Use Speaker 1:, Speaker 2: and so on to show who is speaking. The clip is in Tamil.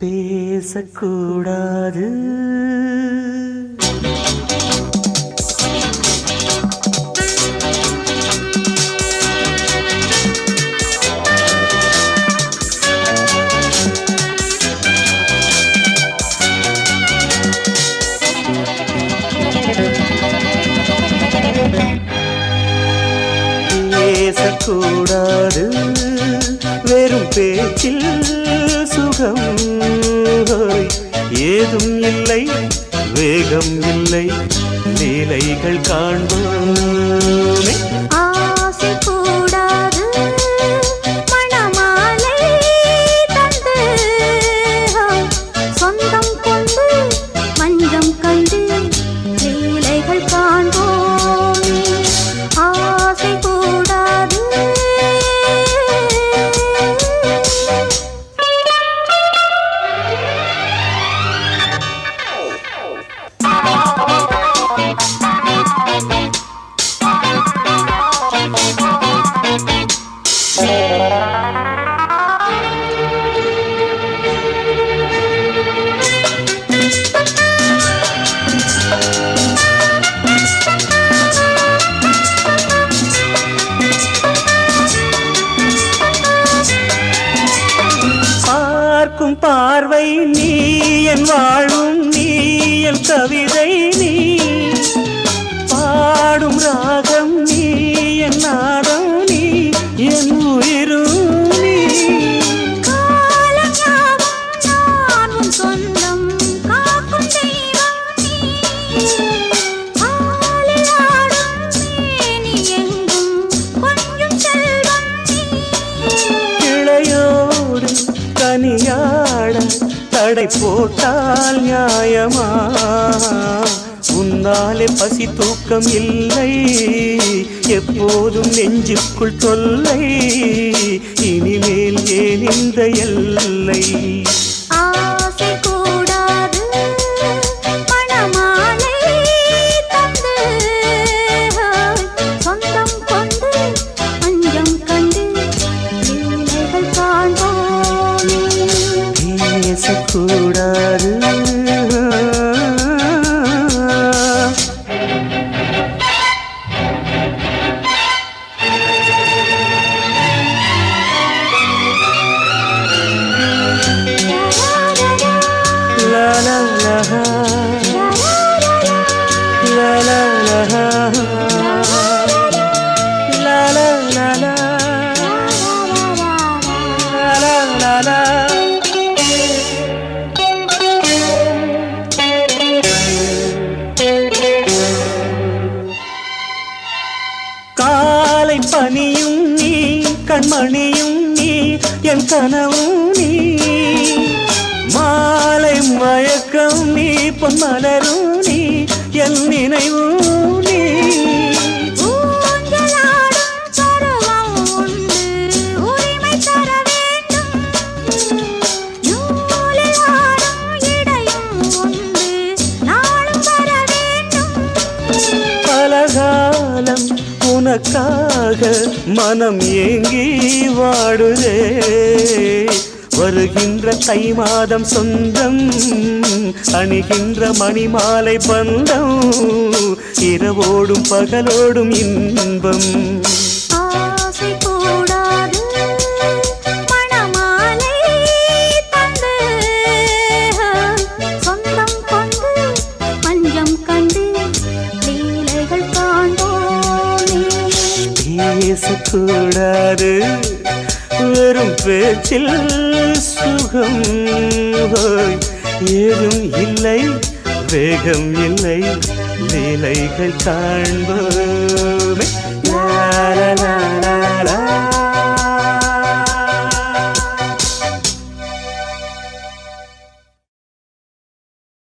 Speaker 1: பேசக்கூடாது. பேசக்கூடாது. வெறும் பேச்சில் சுகம் ஏதும் இல்லை வேகம் இல்லை லீலைகள் காண்போமே பார்வை நீ என் வாழும் நீ என் கவிதை நீ. கனியாட தடை போட்டால் நியாயமா? உன்னாலே பசி தூக்கம் இல்லை. எப்போதும் நெஞ்சுக்குள் தொல்லை. இனிமேல் ஏன் இந்த எல்லை? காலை பனியும் நீ கண்மணியும் நீ என் கனவும் நீ. மாலை மயக்கம் நீ பொன்மலரும் நீ என் நினைவும் உனக்காக மனம் ஏங்கி வாடுதே. வருகின்ற தை மாதம் சொந்தம் அணிகின்ற மணிமாலை பந்தம் இரவோடும் பகலோடும் இன்பம். பேசக்கூடாது. வெறும் பேச்சில் சுகம் ஏதும் இல்லை வேகம் இல்லை லீலைகள் காண்போமே.